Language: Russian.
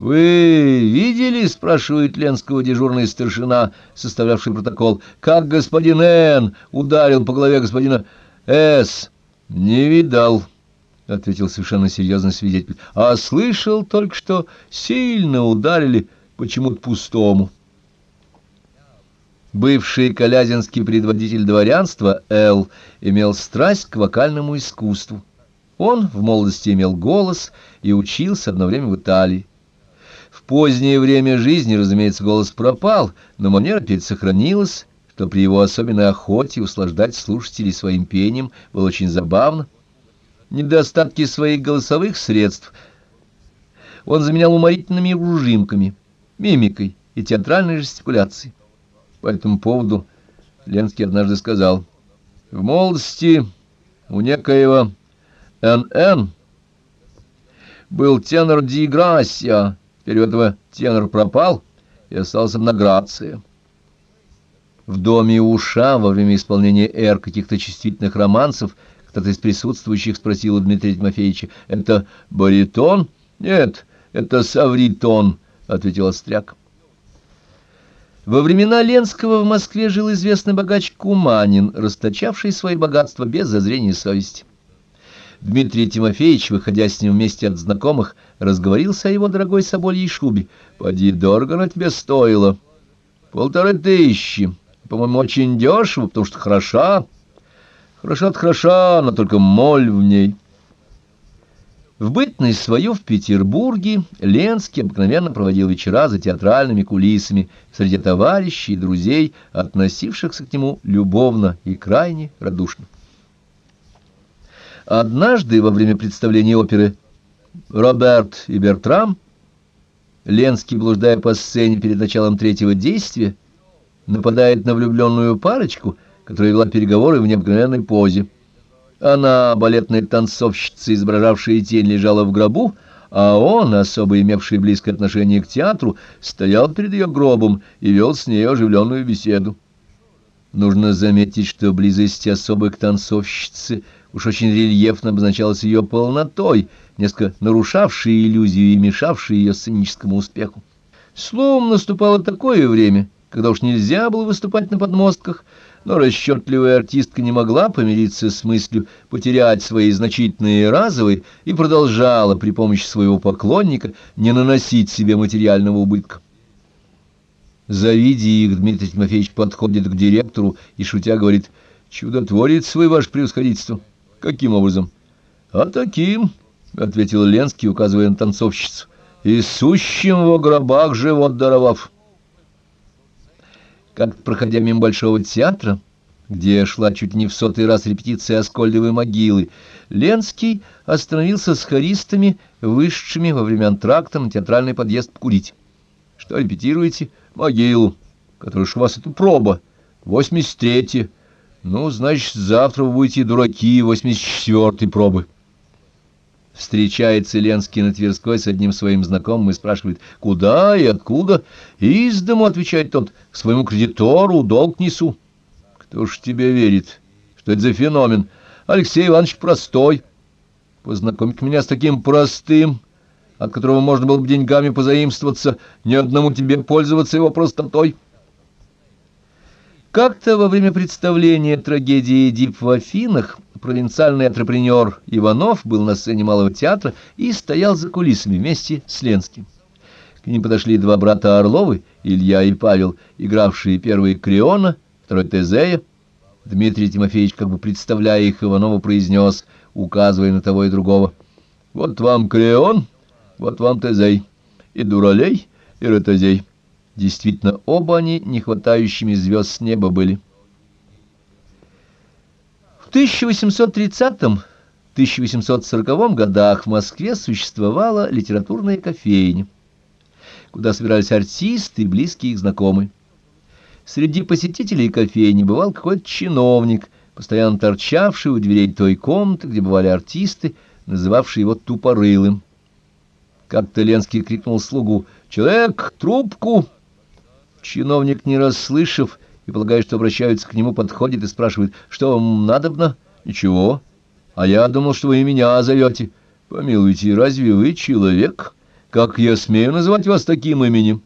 «Вы видели, — спрашивает Ленского дежурный старшина, составлявший протокол, — как господин Н. ударил по голове господина С. Не видал, — ответил совершенно серьезный свидетель, — а слышал только, что сильно ударили почему-то пустому. Бывший колязинский предводитель дворянства Л. имел страсть к вокальному искусству. Он в молодости имел голос и учился одно время в Италии. Позднее время жизни, разумеется, голос пропал, но манера петь сохранилась, что при его особенной охоте услаждать слушателей своим пением было очень забавно. Недостатки своих голосовых средств он заменял уморительными ужимками, мимикой и театральной жестикуляцией. По этому поводу Ленский однажды сказал, «В молодости у некоего Н.Н. был тенор Ди Грасия, Этого тенор пропал, и остался однограция. В доме Уша во время исполнения эр каких-то чувствительных романсов кто-то из присутствующих спросил у Дмитрия Тимофеевича, «Это баритон?» «Нет, это савритон», — ответил Остряк. Во времена Ленского в Москве жил известный богач Куманин, расточавший свои богатства без зазрения совести. Дмитрий Тимофеевич, выходя с ним вместе от знакомых, разговорился о его дорогой собольей шубе. «Поди, дорого она тебе стоила». «Полторы тысячи. По-моему, очень дешево, потому что хороша». «Хороша-то хороша, но только моль в ней». В бытность свою в Петербурге Ленский обыкновенно проводил вечера за театральными кулисами среди товарищей и друзей, относившихся к нему любовно и крайне радушно. Однажды во время представления оперы «Роберт и Бертрам» Ленский, блуждая по сцене перед началом третьего действия, нападает на влюбленную парочку, которая вела переговоры в необыкновенной позе. Она, балетная танцовщица, изображавшая тень, лежала в гробу, а он, особо имевший близкое отношение к театру, стоял перед ее гробом и вел с ней оживленную беседу. Нужно заметить, что близость особы к танцовщице уж очень рельефно обозначалась ее полнотой, несколько нарушавшей иллюзию и мешавшей ее сценическому успеху. Словом, наступало такое время, когда уж нельзя было выступать на подмостках, но расчетливая артистка не могла помириться с мыслью потерять свои значительные разовые и продолжала при помощи своего поклонника не наносить себе материального убытка. Завидя их, Дмитрий Тимофеевич подходит к директору и, шутя, говорит, «Чудотворец свой ваше превосходительство». «Каким образом?» «А таким», — ответил Ленский, указывая на танцовщицу, «и сущим во гробах живот даровав». Как проходя мимо Большого театра, где шла чуть не в сотый раз репетиция Аскольдовой могилы, Ленский остановился с хористами, вышедшими во время антракта на театральный подъезд покурить. «Что репетируете?» могилу, которая ж у вас это проба, восемьдесят третья. Ну, значит, завтра вы будете дураки восемьдесят четвертой пробы. Встречается Ленский на Тверской с одним своим знакомым и спрашивает, куда и откуда. Из дому, отвечает тот, к своему кредитору долг несу. Кто ж тебе верит? Что это за феномен? Алексей Иванович простой. Познакомить меня с таким простым от которого можно было бы деньгами позаимствоваться, ни одному тебе пользоваться его простотой. Как-то во время представления трагедии «Эдип в Афинах» провинциальный антрепренер Иванов был на сцене Малого театра и стоял за кулисами вместе с Ленским. К ним подошли два брата Орловы, Илья и Павел, игравшие первый Креона, второй Тезея. Дмитрий Тимофеевич, как бы представляя их, Иванову произнес, указывая на того и другого, «Вот вам Креон, вот вам Тезей, и Дуралей, и Ротозей. Действительно, оба они не хватающими звезд с неба были. В 1830-1840 годах в Москве существовала литературная кофейня, куда собирались артисты и близкие их знакомые. Среди посетителей кофейни бывал какой-то чиновник, постоянно торчавший у дверей той комнаты, где бывали артисты, называвший его тупорылым. Как-то Ленский крикнул слугу «Человек, трубку!» Чиновник, не расслышав и полагая, что обращаются к нему, подходит и спрашивает «Что вам надобно?» «Ничего. А я думал, что вы меня зовете». «Помилуйте, разве вы человек?» Как я смею называть вас таким именем?